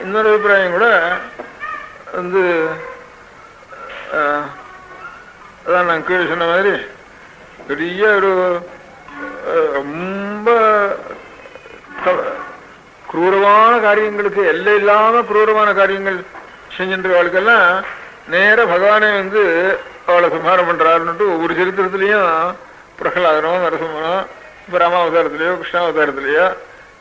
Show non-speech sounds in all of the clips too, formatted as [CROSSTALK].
இன்னொரு அபிப்பிராயம் கூட வந்து அதான் நான் கீழே சொன்ன மாதிரி பெரிய ஒரு ரொம்ப குரூரமான காரியங்களுக்கு எல்லை இல்லாம குரூரமான காரியங்கள் செஞ்சின்றவர்களுக்கெல்லாம் நேர பகவானே வந்து அவளை சம்ஹாரம் பண்றாருன்னுட்டு ஒவ்வொரு சரித்திரத்திலையும் பிரகலாதனோ நரசிம்மனோ இப்போ ராமாவதாரத்திலேயோ கிருஷ்ணாவதாரத்திலேயோ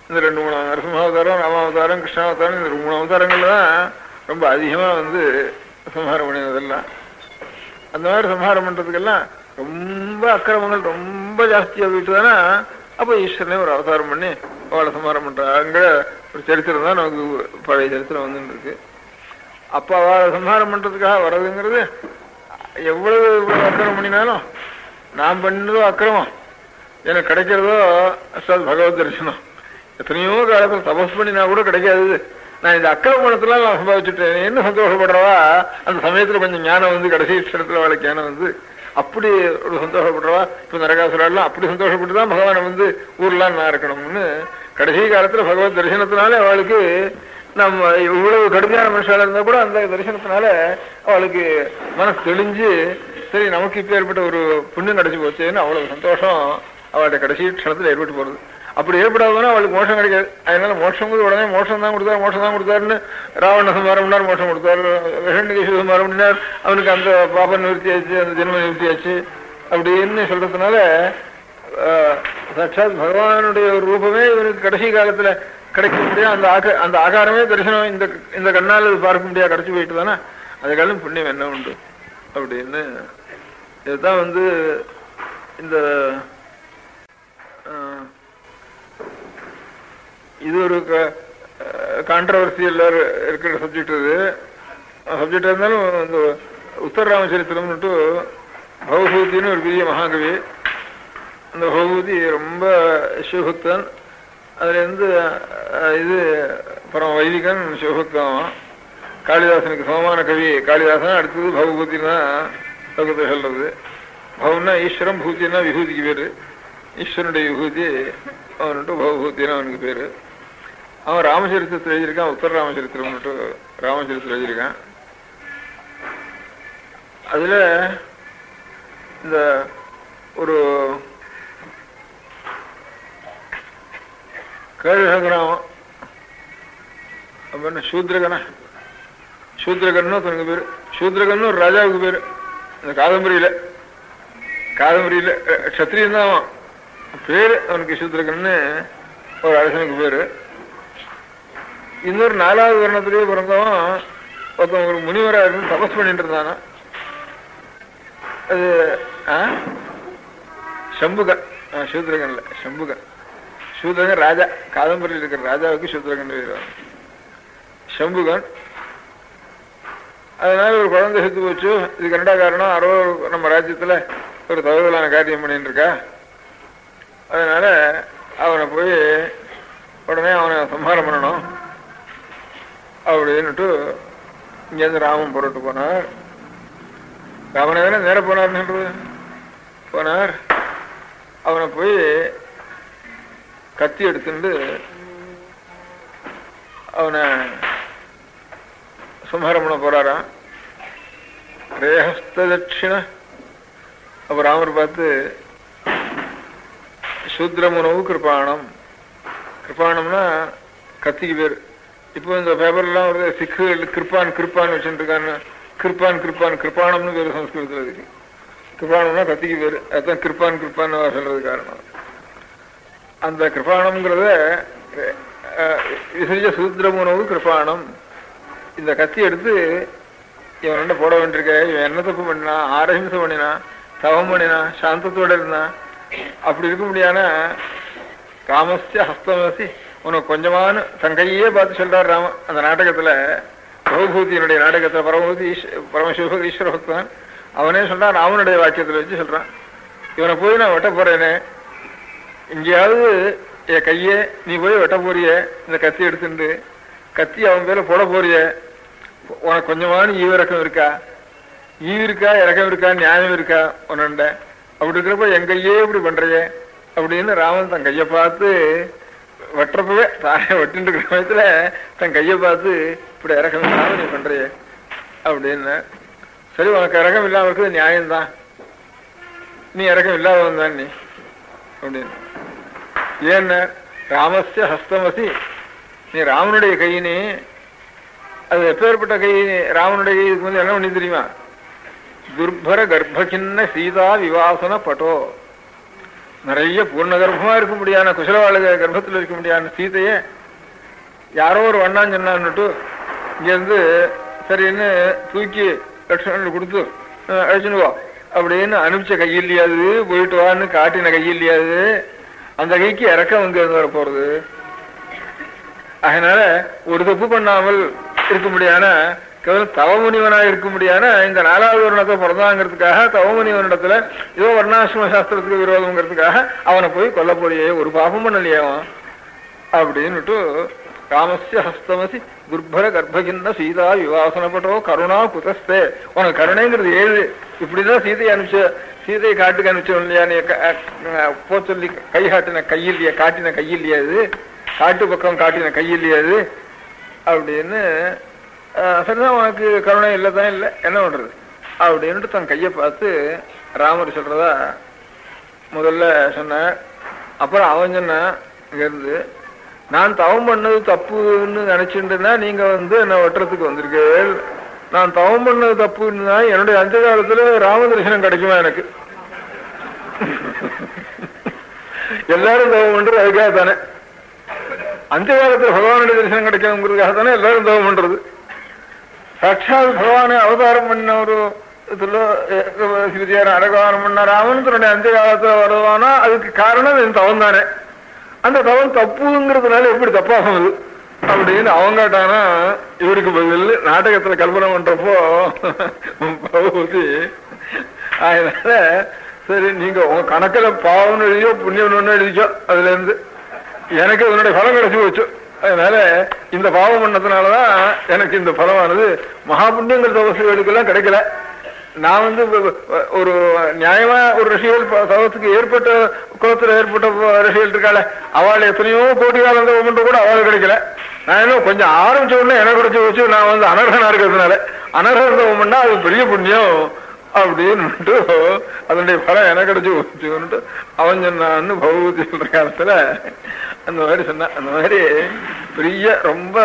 இந்த ரெண்டு மூணு நரசிம்மாவதாரம் ராமாவதாரம் கிருஷ்ணாவதாரம் இந்த மூணு அவதாரங்கள்ல தான் ரொம்ப அதிகமாக வந்து சம்ஹாரம் பண்ணினதெல்லாம். அந்த மாதிரி சம்ஹாரம் பண்ணுறதுக்கெல்லாம் ரொம்ப அக்கிரமங்கள் ரொம்ப ஜாஸ்தியாக போயிட்டு தானே அப்போ ஈஸ்வரனே ஒரு அவதாரம் பண்ணி அவளை சம்ஹாரம் பண்ணுறாங்க ஒரு சரித்திரம் தான் நமக்கு பழைய சரித்திரம் வந்துட்டு இருக்கு. அப்போ அவளை சம்ஹாரம் பண்ணுறதுக்காக வர்றதுங்கிறது எவ்வளவு அக்கிரமம் பண்ணினாலும் நான் பண்ணதோ அக்கிரமம். எனக்கு கிடைக்கிறதோ அசாத் பகவத் தரிசனம். எத்தனையோ காலத்தில் தபஸ் பண்ணினா கூட கிடைக்காது. நான் இந்த அக்கிரமணத்துல நான் சம்பாதிச்சுட்டேன். என்ன சந்தோஷப்படுறவா? அந்த சமயத்தில் கொஞ்சம் ஞானம் வந்து கடைசி இடத்துல அவளுக்கு ஞானம் வந்து அப்படி ஒரு சந்தோஷப்படுறவா? இப்போ நரகாசுரெல்லாம் அப்படி சந்தோஷப்பட்டு தான் பகவானை வந்து ஊர்லாம் நான் இருக்கணும்னு கடைசி காலத்தில் பகவத் தரிசனத்தினால அவளுக்கு நம்ம இவ்வளவு கடுமையான மனுஷால இருந்தால் கூட அந்த தரிசனத்தினால அவளுக்கு மனசு தெளிஞ்சு சரி நமக்கு இப்போ ஏற்பட்ட ஒரு புண்ணியம் கிடைச்சு போச்சேன்னு அவ்வளவு சந்தோஷம் அவளுடைய கடைசி க்ஷணத்தில் ஏற்பட்டு போகிறது அப்படி ஏற்படாதுன்னா அவளுக்கு மோஷம் கிடைக்காது. அதனால மோஷம் உடனே மோஷம் தான் கொடுத்தாரு மோஷம் தான் கொடுத்தாருன்னு ராவண சம்மாரம் பண்ணார் மோஷம் கொடுத்தாரு. விஷண்டிகேஷ சம்மாரம் பண்ணினார். அவனுக்கு அந்த பாப நிவர்த்தி ஆச்சு அந்த ஜென்ம நிவர்த்தி ஆச்சு. அப்படின்னு சொல்றதுனால சாட்சாத் பகவானுடைய ஒரு ரூபமே இவனுக்கு கடைசி காலத்துல கிடைக்க முடியாது அந்த ஆக அந்த ஆகாரமே தரிசனம் இந்த இந்த கண்ணால் பார்க்க முடியாது கிடைச்சு போயிட்டு தானே அதுக்காலும் புண்ணியம் என்ன உண்டு? அப்படின்னு. இதுதான் வந்து இந்த இது ஒரு கான்ட்ரவர்சியல் இருக்கிற சப்ஜெக்ட் இது சப்ஜெக்ட் இருந்தாலும் இந்த உத்தர ராமச்சரித்திரம்னுட்டு பௌபூதின்னு ஒரு பெரிய மகாகவி அந்த பௌபூதி ரொம்ப சிவபக்தன் அதுல இருந்து அஹ், இது பரம வைதிகன் சிவபக்தன் காளிதாசனுக்கு சமமான கவி காளிதாசன் அடுத்தது பௌபூதினா பகவத்தை சொல்றது பவுன்னா ஈஸ்வரம் பூஜினா விபூதிக்கு பேரு ஈஸ்வரனுடைய விபூதி அவனுட்டு பௌபூத்தின்னு அவனுக்கு பேரு அவன் ராமச்சரித்திரத்தில் எழுதியிருக்கான் உத்தர ராமச்சரித்திரம்னுட்டு ராமச்சரித்திரம் எழுதியிருக்கான். அதுல இந்த ஒரு கேழக அப்படின்னு அப்ப சூத்ரகனா? சூத்ரகன்னு தனக்கு பேரு. சூத்ரகன்னு ஒரு ராஜாவுக்கு பேரு. இந்த காதம்பரியில. காதம்பரியில க்ஷத்ரியன் தான் அவன். பேரு அவனுக்கு சூத்ரகன்னு ஒரு அரசனுக்கு பேரு. இன்னொரு நாலாவது வர்ணத்திலேயே பிறந்தவன் ஒருத்தன் ஒரு முனிவராக இருந்து தபஸ் பண்ணிட்டு இருந்தானா? அது ஆ? சம்புகன். ஆ, சூத்ரகன்ல. சம்புகன். சூத்ரகன் ராஜா. காதம்பரியில் இருக்கிற ராஜாவுக்கு சூத்ரகன் எழுதுவாங்க சம்புகன். அதனால ஒரு குழந்தை செத்து போச்சு. இது கனடா காரணம். அரோ நம்ம ராஜ்யத்தில் ஒரு தவறுதலான காரியம் பண்ணிட்டு இருக்கா. அதனால அவனை போய் உடனே அவனை சம்ஹாரம் பண்ணணும். அப்படின்னுட்டு இங்கேருந்து ராமன் புறட்டு போனார். ராமனை தானே நேர போனார்ன்றது போனார். அவனை போய் கத்தி எடுத்துட்டு அவனை சம்ஹாரம் பண்ண போறாராம். ரேஹஸ்த தட்சிண. அப்ப ராமர் பார்த்து சூத்ரமுனவு கிருபாணம். கிருபாணம்னா கத்திக்கு பேர். இப்போ இந்த பேப்பர்லாம் வருது சிக்குகள் கிருப்பான் கிருப்பான் வச்சுட்டு கிருப்பான் கிருப்பான் கிருப்பானம்னு பேர் சம்ஸ்கிருதத்தில் இருக்கு. கிருப்பானம்னா கத்திக்கு பேர். அதுதான் கிருப்பான் கிருப்பான் சொல்றது காரணம். அந்த கிருபாணம்ங்கிறத விசரிச்ச சூத்ரமுனவு கிருப்பானம். இந்த கத்தி எடுத்து இவன் என்ன போட வேண்டியிருக்க. இவன் என்ன தப்பு பண்ணினா ஆரஹிம்சம் பண்ணினா தவம் பண்ணினா சாந்தத்தோட இருந்தான். அப்படி இருக்க முடியாத காமஸ்ய ஹஸ்தமசி உனக்கு கொஞ்சமான தன் கையே பார்த்து சொல்றார் ராம. அந்த நாடகத்துல பகவூதியினுடைய நாடகத்துல பரமபூதி ஈஸ்- பரமசிவ ஈஸ்வர பக்தான் அவனே சொல்றான் ராமனுடைய வாக்கியத்துல வச்சு சொல்றான். இவனை போய் நான் வெட்ட போறேனே. எங்கேயாவது என் கையே நீ போய் வெட்ட போறிய இந்த கத்தி எடுத்துட்டு கத்தி அவன் பேர்ல போட போறிய. உனக்கு கொஞ்சமான ஈவிரக்கம் இருக்கா? ஈவு இருக்கா? இறக்கம் இருக்கா? நியாயம் இருக்கா? உன்னண்ட அப்படி இருக்கிறப்ப என் கையே இப்படி பண்றையே அப்படின்னு ராமன் தன் கையை பார்த்து வெட்டுறப்பவே தானே வெட்டிட்டு இருக்கிற சமயத்துல தன் கையை பார்த்து இப்படி இறக்கம் இல்லாம நீ பண்றிய? அப்படின்னு. சரி உனக்கு இறக்கம் இல்லாம இருக்குது நியாயம்தான். நீ இறக்கம் இல்லாதவன் தான் நீ. அப்படின்னு. ஏன்னு ராமஸ்ய ஹஸ்தமசி? நீ ராமனுடைய கையினே அது எப்பேற்பட்ட கை? ராமனுடைய இதுக்கு வந்து என்ன பண்ணி தெரியுமா? துர்பர கர்ப்பகின்ன சீதா விவாசன பட்டோ. நிறைய பூர்ண கர்ப்பமா இருக்க முடியாத குசலவாழ கர்ப்பத்தில் இருக்க முடியாத சீதைய யாரோ ஒரு வண்ணான் சொன்னான்னுட்டு இங்கேருந்து சரின்னு தூக்கி லட்சுமணன் கொடுத்து அஹ், அழைச்சுன்னு வா அப்படின்னு அனுப்பிச்ச கையில்லையாது போயிட்டு வான்னு காட்டின கையில்லையாது அந்த கைக்கு இறக்கம் வந்து இருந்து வர போறது? அதனால ஒரு தப்பு பண்ணாமல் இருக்க முடியாத கேவலம் தவமுனிவனா இருக்க முடியாத இந்த நாலாவது வருணத்தை பிறந்தாங்கிறதுக்காக தவமுனிவனிடத்துல ஏதோ வர்ணாசிரம சாஸ்திரத்துக்கு விரோதம்ங்கிறதுக்காக அவனை போய் கொல்ல போறியே ஒரு பாபம் பண்ணலையே அவன். அப்படின்னுட்டு ராமஸ்ய ஹஸ்தமசி துர்பர கர்ப்பகின்ன சீதா விவாசனப்பட்டோ கருணா குதஸ்தே. உனக்கு கருணைங்கிறது ஏழு. இப்படிதான் சீதையை அனுப்பிச்ச சீதையை காட்டுக்கு அனுப்பிச்சோம் இல்லையா? நீ போ சொல்லி கை காட்டின கையில்லையா காட்டின கையில்லையா அது காட்டு பக்கம் காட்டின கையில்லையா அது அப்படின்னு சரிதான் உனக்கு கருணை இல்லதான் இல்லை என்ன பண்ணுறது அப்படின்ட்டு தன் கையை பார்த்து ராமர் சொல்கிறதா முதல்ல சொன்னேன் அப்புறம் அவன் சொன்னான் இங்கேருந்து நான் தவம் பண்ணது தப்புன்னு நினச்சிட்டுனா நீங்கள் வந்து என்னை வெட்டுறதுக்கு வந்திருக்கீர்கள். நான் தவம் பண்ணது தப்புன்னா என்னுடைய அந்த காலத்தில் ராம தரிசனம் கிடைக்குமா எனக்கு? [LAUGHS] எல்லாரும் தவம் பண்றது அதுக்காக தானே அந்த காலத்தில் பகவானுடைய தரிசனம் கிடைக்கணுங்கிறதுக்காக தானே எல்லாரும் தவம் பண்றது. சாட்சாத் பகவானை அவதாரம் பண்ண ஒரு இதுல சிவஜியார் அடகவானம் பண்ண ராமன் தன்னுடைய அந்த காலத்துல வருவானா? அதுக்கு காரணம் என் தவம் தானே அந்த தவம் தப்புங்கிறதுனால எப்படி தப்பாகுது? அப்படின்னு அவங்கட்டானா இவருக்கு பதில் நாடகத்துல கல்பனை பண்றப்போ பகவதி அதனால சரி நீங்க உங்க கணக்குல பாவம் எழுதியோ புண்ணியம் ஒண்ணு எழுதிச்சோ அதுல இருந்து. எனக்கு உன்னுடைய பலம் கிடைச்சி போச்சு. அதனால இந்த பாவம் பண்ணதுனாலதான் எனக்கு இந்த பலமானது மகாபுண்ணியங்கள் தவசுகளுக்கெல்லாம் கிடைக்கல. நான் வந்து ஒரு நியாயமா ஒரு ரிஷிகள் ப- தவத்துக்கு ஏற்பட்ட குளத்துல ஏற்பட்ட ரிஷிகள் இருக்காள அவள் எத்தனையோ கோடி காலம் தவம் கூட அவள் கிடைக்கல. நான் இன்னும் கொஞ்சம் ஆரம்பிச்ச உடனே எனக்கு கிடைச்சி வச்சு நான் வந்து அனர்ஹனா இருக்கிறதுனால. அனர்ஹன் தவம் பண்ணா அது பெரிய புண்ணியம் அப்படின்னுட்டு அதனுடைய பலம் எனக்கு கிடைச்சி வச்சுன்னுட்டு அவன் சொன்னான்னு பகவதி சொல்ற காலத்துல அந்த மாதிரி சொன்னான் அந்த மாதிரி பெரிய ரொம்ப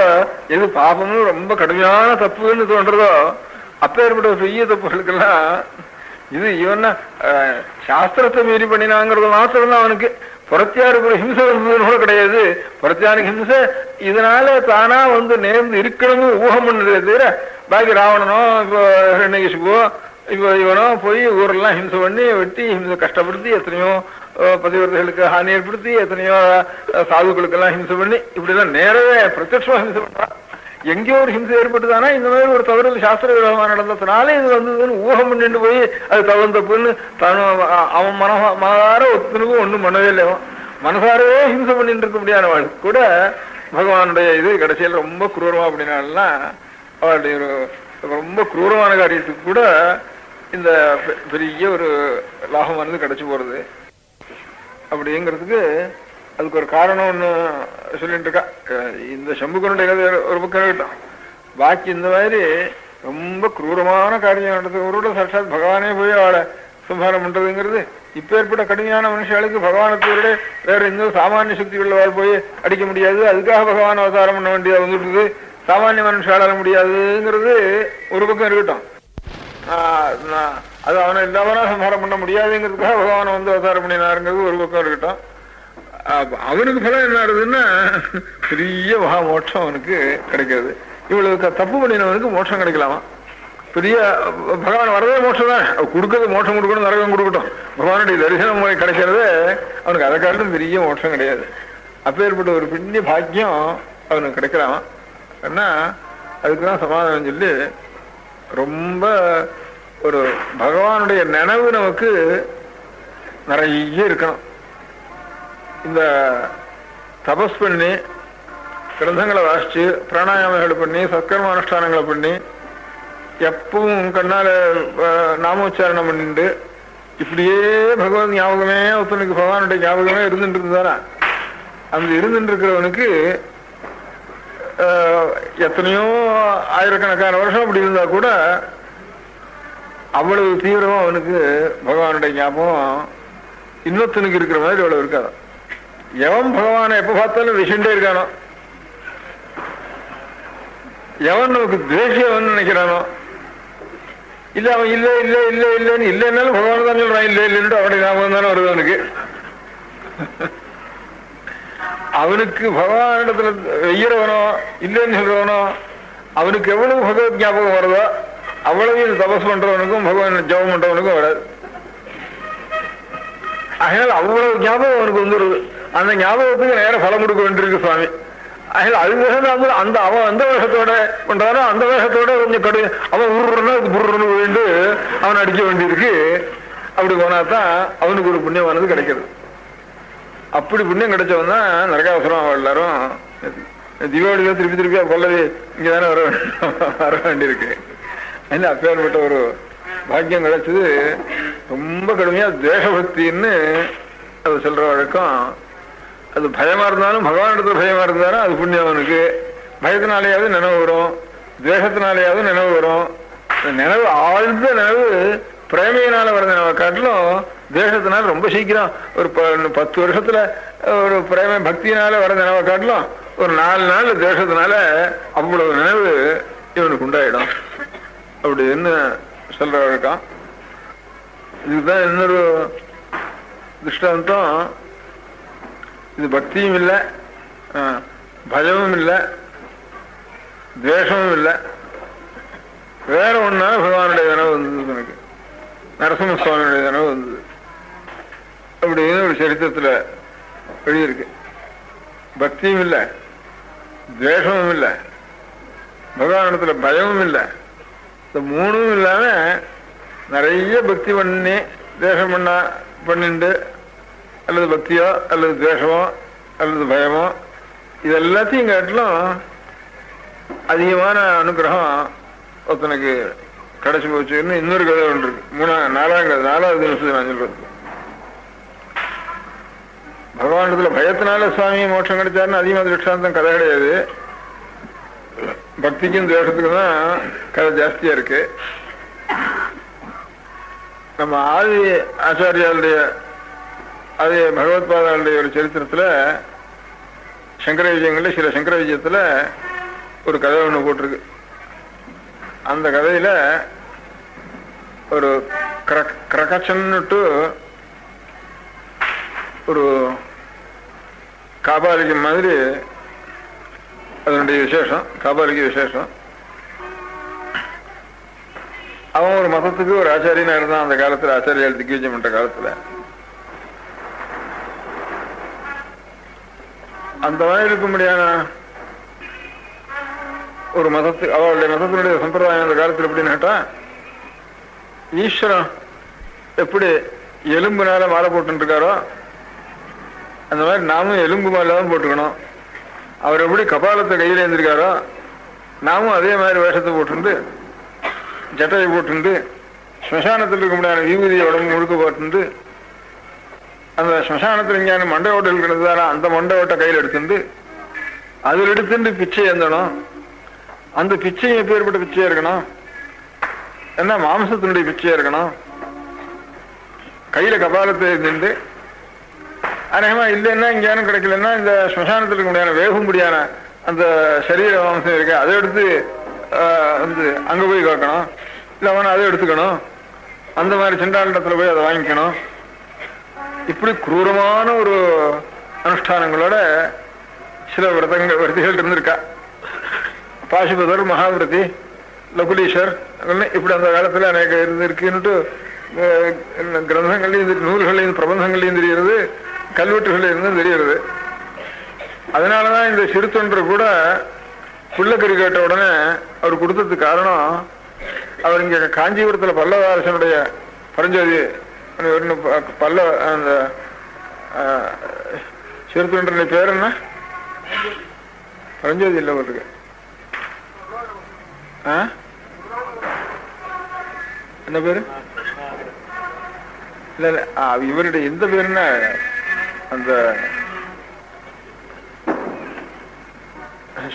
எது பாபமும் ரொம்ப கடுமையான தப்புன்னு தோன்றதோ அப்பேற்பட்ட பெரிய தப்புகளுக்கெல்லாம் இது இவன் சாஸ்திரத்தை மீறி பண்ணினாங்கிறது மாத்திரம் தான் அவனுக்கு. புறத்தியாருக்கு ஒரு ஹிம்சை வந்ததுன்னு கூட கிடையாது. புறத்தியாருக்கு ஹிம்சை இதனால தானா வந்து நேர்ந்து இருக்கணும்னு ஊகம் பண்ணதே தவிர பாக்கி ராவணனோ இப்போ ஹிரண்யகிஷிபோ இப்போ இவனோ போய் ஊரெல்லாம் ஹிம்சை பண்ணி வெட்டி ஹிம்சை கஷ்டப்படுத்தி எத்தனையோ அஹ், ஹானி ஏற்படுத்தி எத்தனையோ அஹ், சாதுக்களுக்கெல்லாம் ஹிம்சை பண்ணி இப்படிலாம் நேரவே பிரத்யட்சமா ஹிம்சை பண்றான் எங்கேயோ ஒரு ஹிம்சை ஏற்பட்டுதானா? இந்த மாதிரி ஒரு தவறு சாஸ்திர விரோதமா நடந்ததுனால இது வந்ததுன்னு ஊகம் பண்ணிட்டு போய் அது தவறு தப்புன்னு அவன் மன மனதார ஒத்துனுக்கும் ஒண்ணும் பண்ணவே இல்லை அவன். மனசாரவே ஹிம்சை பண்ணிட்டு இருக்க முடியாதவள் கூட பகவானுடைய இது கடைசியில் ரொம்ப குரூரமா அப்படின்னாலாம் அவளுடைய ஒரு ரொம்ப குரூரமான காரியத்துக்கு கூட இந்த பெ- பெரிய ஒரு லாபமானது கிடைச்சு போறது. அப்படிங்கிறதுக்கு அதுக்கு ஒரு காரணம் ஒன்று சொல்லிட்டு இருக்கா. இந்த சம்புக்கனுடைய கதை ஒரு பக்கம் இருக்கட்டும். பாக்கி இந்த மாதிரி ரொம்ப குரூரமான காரியம் நடந்தவரோட சாட்சாத் பகவானே போய் அவளை சம்ஹாரம் பண்றதுங்கிறது இப்ப ஏற்பட்ட கடுமையான மனுஷாளுக்கு பகவானத்தோட வேற எந்த சாமானிய சக்தி உள்ளவாள் போய் அடிக்க முடியாது. அதுக்காக பகவான் அவதாரம் பண்ண வேண்டியது வந்துட்டு சாமானிய மனுஷாளால முடியாதுங்கிறது ஒரு பக்கம் இருக்கட்டும். நான் அது அவனை இல்லாமனா சம்ஹாரம் பண்ண முடியாதுங்கிறதுக்காக பகவானை வந்து அவதாரம் பண்ணினாருங்கிறது ஒரு பக்கம் இருக்கட்டும். அவனுக்கு பலம் என்ன ஆகுதுன்னா பெரிய மகா மோட்சம் அவனுக்கு கிடைக்கிறது. இவளுக்கு தப்பு பண்ணினவனுக்கு மோட்சம் கிடைக்கலாமா? பெரிய பகவான் வரதே மோட்சம் தான் கொடுக்கறது மோட்சம் கொடுக்கணும் நரகம் கொடுக்கட்டும். பகவானுடைய தரிசனம் முறை கிடைக்கிறது அவனுக்கு அதை காட்டிலும் பெரிய மோட்சம் கிடையாது. அப்பேற்பட்ட ஒரு பெரிய பாக்கியம் அவனுக்கு கிடைக்கிறான் ஏன்னா அதுக்கு தான் சமாதானம் சொல்லி ரொம்ப ஒரு பகவானுடைய நினைவு நமக்கு நிறைய இருக்கணும். இந்த தபஸ் பண்ணி கிரந்தங்களை வாசித்து பிராணாயாமங்களை பண்ணி சத்கர்ம அனுஷ்டானங்களை பண்ணி எப்பவும் கண்ணால் நாம நாமோச்சாரணம் பண்ணிட்டு இப்படியே பகவான் ஞாபகமே ஒருத்தனுக்கு பகவானுடைய ஞாபகமே இருந்துட்டு இருந்தாரா? அந்த இருந்துட்டு இருக்கிறவனுக்கு எத்தனையோ ஆயிரக்கணக்கான வருஷம் அப்படி இருந்தால் கூட அவ்வளவு தீவிரமா அவனுக்கு பகவானுடைய ஞாபகம் இன்னொருத்தனுக்கு இருக்கிற மாதிரி அவ்வளவு இருக்காது. எவன் பகவானை எப்ப பார்த்தாலும் விஷண்டே இருக்கானோ. எவன் நமக்கு துவேஷியவன் நினைக்கிறானோ. இல்ல அவன் இல்ல இல்ல இல்ல இல்லைன்னு இல்லைன்னாலும் பகவான் தான் சொல்றான் இல்ல இல்லைன்னு அவனுடைய ஞாபகம் தானே வருது அவனுக்கு. அவனுக்கு பகவானிடத்துல வெய்யறவனோ இல்லைன்னு சொல்றவனோ அவனுக்கு எவ்வளவு பகவத் ஞாபகம் வருதோ அவ்வளவு தபஸ் பண்றவனுக்கும் பகவான் ஜெபம் பண்றவனுக்கும் வராது. அதனால அவ்வளவு ஞாபகம் அவனுக்கு வந்துடுது அந்த ஞாபகத்துக்கு நேரம் பலம் கொடுக்க வேண்டியிருக்கு சுவாமி. அதனால அது வேகத்தை அந்த அவன் அந்த வேகத்தோட பண்றானோ அந்த வேகத்தோட கொஞ்சம் கடு அவன் உருன்னு புருன்னு விழுந்து அவன் அடிக்க வேண்டியிருக்கு. அப்படி போனா தான் அவனுக்கு ஒரு புண்ணியமானது கிடைக்கிறது. அப்படி புண்ணியம் கிடைச்சவன் தான் நரகாசுரம் அவன் எல்லாரும். தீபாவளியில திருப்பி திருப்பி பல்லவி இங்கதானே வர வர வேண்டியிருக்கு. என்ன அப்பேற்பட்ட ஒரு பாக்கியம் கிடைச்சது? ரொம்ப கடுமையா தேசபக்தின்னு அது சொல்ற வழக்கம். அது பயமா இருந்தாலும் பகவானிடத்துல பயமா இருந்தாலும் அது புண்ணியம் அவனுக்கு. பயத்தினாலேயாவது நினைவு வரும். துவேஷத்தினாலேயாவது நினைவு வரும். நினைவு ஆழ்ந்த நினைவு பிரேமையினால வர நினைவை காட்டிலும் தேசத்தினால ரொம்ப சீக்கிரம் ஒரு பத்து வருஷத்துல ஒரு பிரேம பக்தியினால வர நினைவை காட்டிலும் ஒரு நாலு நாள் தேசத்தினால அவ்வளவு நினைவு இவனுக்கு உண்டாயிடும். அப்படின்னு சொல்ற வழக்கம் இதுதான் இன்னொரு திருஷ்டாந்தம். இது பக்தியும் இல்லை பயமும் இல்லை துவேஷமும் இல்லை. வேற ஒண்ணா பகவானுடைய நினைவு வந்தது எனக்கு. நரசிம்ம சுவாமியுடைய தனவு வந்தது. அப்படின்னு ஒரு சரித்திரத்துல எழுதியிருக்கு பக்தியும் இல்லை துவேஷமும் இல்லை பகவானிடத்துல பயமும் இல்லை. இந்த மூணும் இல்லாம நிறைய பக்தி பண்ணி தேசம் பண்ணா பண்ணிண்டு அல்லது பக்தியோ அல்லது தேசமோ அல்லது பயமோ இது எல்லாத்தையும் காட்டிலும் அதிகமான அனுகிரகம் ஒருத்தனுக்கு கடைசி போச்சுன்னு இன்னொரு கதை ஒன்று இருக்கு. மூணா நாலாம் கதை நாலாவது நிமிஷம் நான் சொல்றது. பகவானிடத்துல பயத்தினால சுவாமி மோட்சம் கிடைச்சாருன்னு அதிகமாக திருஷ்டாந்தம் கதை கிடையாது. பக்திக்கும் தேசத்துக்கும் தான் கதை ஜாஸ்தியா இருக்கு. நம்ம ஆதி ஆச்சாரியாளுடைய அது பகவத்பாதாளுடைய ஒரு சரித்திரத்துல சங்கர விஜயங்கள்ல சில சங்கர விஜயத்துல ஒரு கதை ஒன்று போட்டிருக்கு. அந்த கதையில ஒரு கிரக்- கிரகச்சன்னுட்டு ஒரு காபாலிகம் மாதிரி அதனுடைய விசேஷம் காபாலிக்கு விசேஷம். அவன் ஒரு மதத்துக்கு ஒரு ஆச்சாரியனா இருந்தான். அந்த காலத்துல ஆச்சாரியால் திக்விஜயம் என்ற காலத்துல. அந்த மாதிரி இருக்கும்படியான ஒரு மதத்து அவளுடைய மதத்தினுடைய சம்பிரதாயம் அந்த காலத்துல எப்படின்னு கேட்டா ஈஸ்வரன் எப்படி எலும்புனால மாலை போட்டுருக்காரோ அந்த மாதிரி நாமும் எலும்பு மாலை தான் போட்டுக்கணும். அவர் எப்படி கபாலத்தை கையில் எழுந்திருக்காரோ நாமும் அதே மாதிரி வேஷத்தை போட்டுண்டு ஜட்டையை போட்டுண்டு ஸ்மசானத்தில் இருக்க முடியாத விபூதியை உடம்பு முழுக்க போட்டுண்டு அந்த ஸ்மசானத்தில் இங்கே மண்டை ஓட்டல் இருக்கிறதால அந்த மண்டை ஓட்டை கையில் எடுத்துண்டு அதில் எடுத்துட்டு பிச்சை ஏந்தணும். அந்த பிச்சையும் எப்பேற்பட்ட பிச்சையாக இருக்கணும்? என்ன மாம்சத்தினுடைய பிச்சையாக இருக்கணும்? கையில் கபாலத்தை இருந்துட்டு அநேகமா இல்லைன்னா இங்கேயானும் கிடைக்கலன்னா இந்த ஸ்மசானத்தில் இருக்க முடியாத வேகும்படியான அந்த சரீர வம்சம் இருக்கு. அதை எடுத்து வந்து அங்க போய் கேட்கணும் இல்ல அவன் அதை எடுத்துக்கணும். அந்த மாதிரி செண்டாண்டத்துல போய் அதை வாங்கிக்கணும். இப்படி குரூரமான ஒரு அனுஷ்டானங்களோட சில விரதங்கள் விரதிகள் இருந்திருக்கா. பாசுபதர் மகாவிரதி லகுலீஸ்வர் இப்படி அந்த காலத்துல அநேக இருந்திருக்குன்னுட்டு கிரந்தங்கள்லையும் தெரி- நூல்கள்லையும் பிரபந்தங்கள்லையும் தெரிகிறது. கல்வெட்டுகள்ல இருந்தும் தெரிகிறது. அதனாலதான் இந்த சிறு தொன்று கூட புள்ளக்கறி கேட்ட உடனே அவர் கொடுத்ததுக்கு காரணம் அவர் இங்கே காஞ்சிபுரத்தில் பல்லவ அரசனுடைய பரஞ்சோதி பல்ல அந்த அஹ், சிறு பேர் என்ன? பரஞ்சோதி இல்லை அவருக்கு ஆ? என்ன பேர்? இல்லை இல்லை ஆ, இவருடைய எந்த பேருன்னா அந்த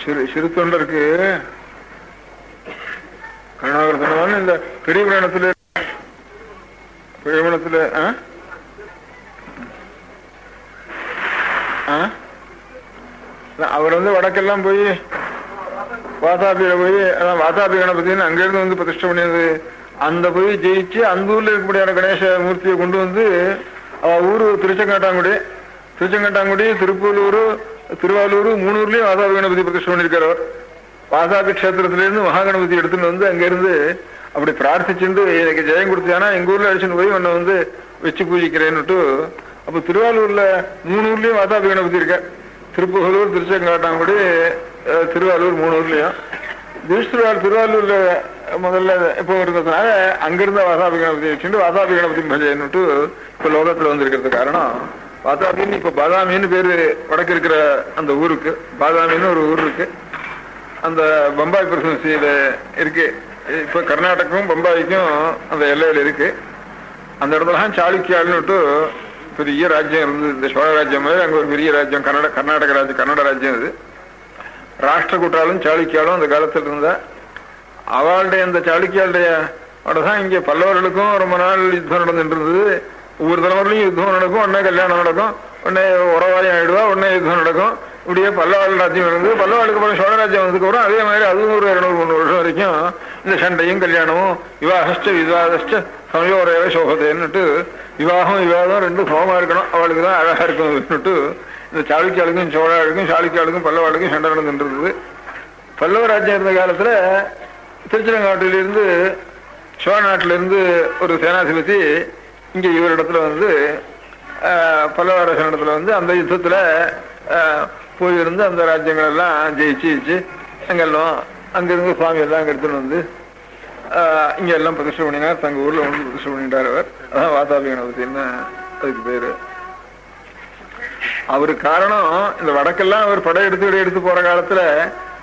சிறு சிறு தொண்டருக்கு கருணாகரத்தனமான இந்த பெரிய புராணத்தில் பெரிய புராணத்துல அவர் வந்து வடக்கெல்லாம் போய் வாதாபியில போய் வாசாபி கணபதினு அங்கிருந்து வந்து பிரதிஷ்டை பண்ணியது. அந்த போய் ஜெயிச்சு அந்த ஊர்ல இருக்கக்கூடிய கணேச மூர்த்தியை கொண்டு வந்து அவ ஊரு திருச்செங்காட்டாங்குடி திருச்செங்கண்டாங்குடி திருப்பூலூர் திருவாரூர் மூணு ஊர்லயும் கணபதி பிரதிஷ்டம் பண்ணியிருக்கார் வாசாபி வாதாபி இருந்து மகாகணபதி எடுத்துன்னு வந்து அங்கிருந்து அப்படி பிரார்த்திச்சுட்டு எனக்கு ஜெயம் கொடுத்தானா எங்க ஊர்ல அடிச்சுட்டு போய் உன்னை வந்து வச்சு பூஜிக்கிறேன்னுட்டு அப்ப திருவாரூர்ல மூணு ஊர்லயும் கணபதி இருக்க திருப்புகலூர் திருச்செங்காட்டாங்குடி திருவாரூர் மூணு ஊர்லயும் திருஷ்டிருவாள் திருவாரூர்ல முதல்ல இப்போ இருந்ததுனால அங்கிருந்த வாசாபி கணபதி வச்சுட்டு வாசாபி கணபதி பஜைன்னுட்டு இப்ப லோகத்துல வந்திருக்கிறது காரணம் வாதாபின்னு இப்ப பாதாமின்னு பேரு வடக்கு இருக்கிற அந்த ஊருக்கு. பாதாமின்னு ஒரு ஊர் இருக்கு அந்த பம்பாய் பிரசன்சியில இருக்கு. இப்ப கர்நாடகம் பம்பாய்க்கும் அந்த எல்லையில இருக்கு. அந்த இடத்துலலாம் சாளுக்கியாள்னுட்டு பெரிய ராஜ்யம் இருந்தது. இந்த சோழ ராஜ்யம் மாதிரி அங்க ஒரு பெரிய ராஜ்யம். கர்நாடக கர்நாடக ராஜ்யம் கன்னட ராஜ்யம் இது ராஷ்டிரகூட்டாலும் சாளுக்கியாலும் அந்த காலத்துல இருந்தா அவளுடைய அந்த சாளுக்கியாளுடைய தான் இங்க பல்லவர்களுக்கும் ரொம்ப நாள் யுத்தம் நடந்துட்டு இருந்தது. ஒவ்வொரு தலைமுறையும் யுத்தம் நடக்கும் உடனே கல்யாணம் நடக்கும் உடனே உறவாளியம் ஆயிடுவா உடனே யுத்தம் நடக்கும். இப்படியே பல்லவாள் ராஜ்யம் இருந்து பல்லவாளுக்கு அப்புறம் சோழ ராஜ்யம் வந்ததுக்கு அப்புறம் அதே மாதிரி அதுவும் ஒரு இருநூறு முந்நூறு வருஷம் வரைக்கும் இந்த சண்டையும் கல்யாணமும் விவாகஷ்ட விவாதஷ்ட சமயோரையவே சோகத்தைன்னுட்டு விவாகம் விவாதம் ரெண்டும் சோகமா இருக்கணும். அவளுக்கு தான் அழகாக இருக்கணும்னுட்டு இந்த சாளுக்கியாளுக்கும் சோழாளுக்கும் சாளுக்கியாளுக்கும் பல்லவாளுக்கும் சண்டை நடந்துட்டு பல்லவ ராஜ்யம் இருந்த காலத்தில் திருச்சிரங்காட்டிலிருந்து சோழ நாட்டிலிருந்து ஒரு சேனாதிபதி இங்கே இவரிடத்துல வந்து ஆஹ், வந்து அந்த யுத்தத்தில் போயிருந்து அந்த ராஜ்யங்களெல்லாம் ஜெயிச்சு ஜெயிச்சு அங்கெல்லாம் அங்கிருந்து சுவாமி எல்லாம் எடுத்துன்னு வந்து இங்கே எல்லாம் பிரதிஷ்டை பண்ணினார். தங்க ஊரில் வந்து பிரதிஷ்டை பண்ணிட்டார் அவர். அதான் வாதாபி கணபதினு அதுக்கு பேர். அவரு காரணம் இந்த வடக்கெல்லாம் அவர் படை எடுத்து எடுத்து போகிற காலத்தில்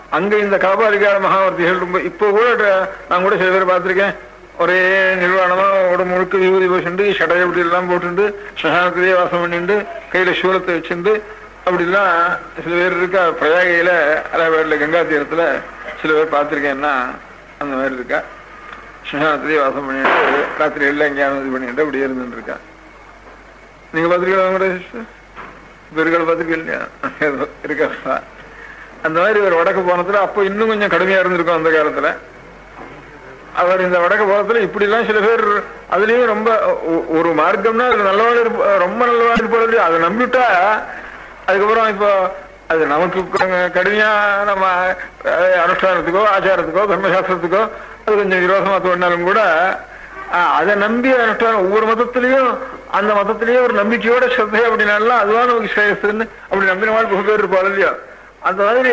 அங்கே இந்த காபாலிகார மகாவர்த்திகள் ரொம்ப இப்போ கூட நான் கூட சில பேர் பார்த்துருக்கேன். ஒரே நிர்வாணமாக உடம்பு முழுக்க விபூதி போச்சுண்டு சடை அப்படி எல்லாம் போட்டுண்டு சகானத்திலேயே வாசம் பண்ணிண்டு கையில் சூலத்தை வச்சுண்டு அப்படிலாம் சில பேர் இருக்கா? பிரயாகையில் அலைவேடில் கங்கா தீரத்தில் சில பேர் பார்த்துருக்கேன்னா அந்த மாதிரி இருக்கா? சகானத்திலேயே வாசம் பண்ணிட்டு ராத்திரி எல்லாம் எங்கேயாவது இது பண்ணிட்டு அப்படியே இருந்துட்டு இருக்கா. நீங்க பார்த்திருக்கீங்களா கூட சிஸ்டர் பெருக்கள் இல்லையா? இருக்கா அந்த மாதிரி ஒரு வடக்கு போனதுல அப்போ இன்னும் கொஞ்சம் கடுமையாக இருந்திருக்கும் அந்த காலத்தில். அவர் இந்த வடக்கு போனதுல இப்படிலாம் சில பேர் அதுலயும் ரொம்ப ஒரு மார்க்கம்னா அது நல்லவாடு இருப்ப- ரொம்ப நல்லவாடு இருப்பது அதை நம்பிவிட்டா அதுக்கப்புறம் இப்போ அது நமக்கு கடுமையா நம்ம அனுஷ்டானத்துக்கோ ஆச்சாரத்துக்கோ தர்மசாஸ்திரத்துக்கோ அது கொஞ்சம் விரோதமா தோணினாலும் கூட அதை நம்பி அனுஷ்டானம் ஒவ்வொரு மதத்திலையும் அந்த மதத்திலேயே ஒரு நம்பிக்கையோட ஸ்ரத்தை அப்படின்னாலாம் அதுதான் நமக்கு ஸ்ரேயஸ்ன்னு அப்படி நம்பினவாள் பகு பேர் இருப்பாள் இல்லையா? அந்த மாதிரி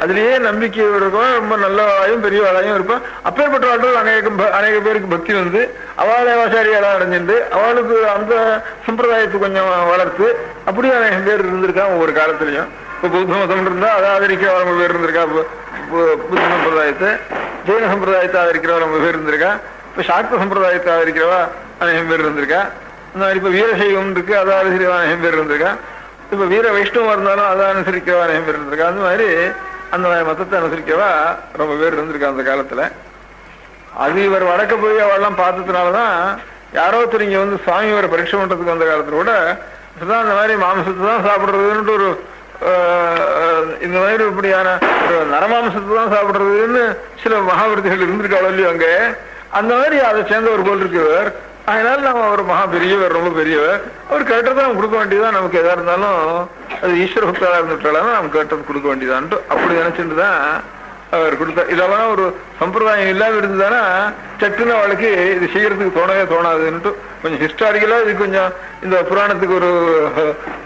அதுலயே நம்பிக்கை இருக்கும் ரொம்ப நல்லவாளையும் இருப்போம். இருப்பான் அப்பேற்பட்டவாழ்கள் அநேக ப- அநேக பேருக்கு பக்தி வந்து அவளை வாசாரியெல்லாம் அடைஞ்சிருந்து அவளுக்கு அந்த சம்பிரதாயத்தை கொஞ்சம் வளர்த்து அப்படியே அநேகம் பேர் இருந்திருக்கான் ஒவ்வொரு காலத்திலையும். இப்போ புத்த மதம் இருந்தா அதை ஆதரிக்க அவங்க பேர் இருந்திருக்கா பு- புத்த சம்பிரதாயத்தை. ஜெயின சம்பிரதாயத்தை ஆதரிக்கிறவா ரொம்ப பேர் இருந்திருக்கா. இப்போ சாக்த சம்பிரதாயத்தை ஆதரிக்கிறவா அநேகம் பேர் இருந்திருக்கா. இந்த மாதிரி இப்போ வீரசைவம் இருக்கு அதை ஆதரிக்கிறவா அநேகம் பேர் இருந்திருக்கா. இப்ப வீர வைஷ்ணவம் இருந்தாலும் அதை அனுசரிக்கவா நிறைய பேர் இருந்திருக்கா அந்த மாதிரி அந்த மதத்தை அனுசரிக்கவா ரொம்ப பேர் இருந்திருக்கா அந்த காலத்துல. அது இவர் வடக்க போய் அவெல்லாம் பார்த்ததுனாலதான் யாரோ ஒருத்தர் இங்க வந்து சுவாமி இவரை பரீட்சை பண்றதுக்கு வந்த காலத்துல கூட இப்போதான் அந்த மாதிரி மாம்சத்தை தான் சாப்பிடுறதுன்ட்டு ஒரு ஆஹ், இந்த மாதிரி இப்படியான ஒரு நரமாம்சத்தை தான் சாப்பிடுறதுன்னு சில மகாவிரதிகள் இருந்திருக்காளோ இல்லையோ அங்க. அந்த மாதிரி அதை சேர்ந்த ஒரு போல் இருக்கு அதனால நம்ம அவர் மகா பெரியவர் ரொம்ப பெரியவர். அவர் கேட்டதை நம்ம கொடுக்க வேண்டியதான் நமக்கு எதா இருந்தாலும் அது ஈஸ்வர பக்தராக இருந்துட்டாலும் நம்ம கேட்டது கொடுக்க வேண்டியதான்ட்டு அப்படி நினைச்சிட்டு தான் அவர் கொடுத்தார். இதெல்லாம் ஒரு சம்பிரதாயம் இல்லாம இருந்ததுன்னா சட்டுன்னு அவளுக்கு இது செய்யறதுக்கு தோணவே தோணாதுன்ட்டு கொஞ்சம் ஹிஸ்டாரிக்கலா இது கொஞ்சம் இந்த புராணத்துக்கு ஒரு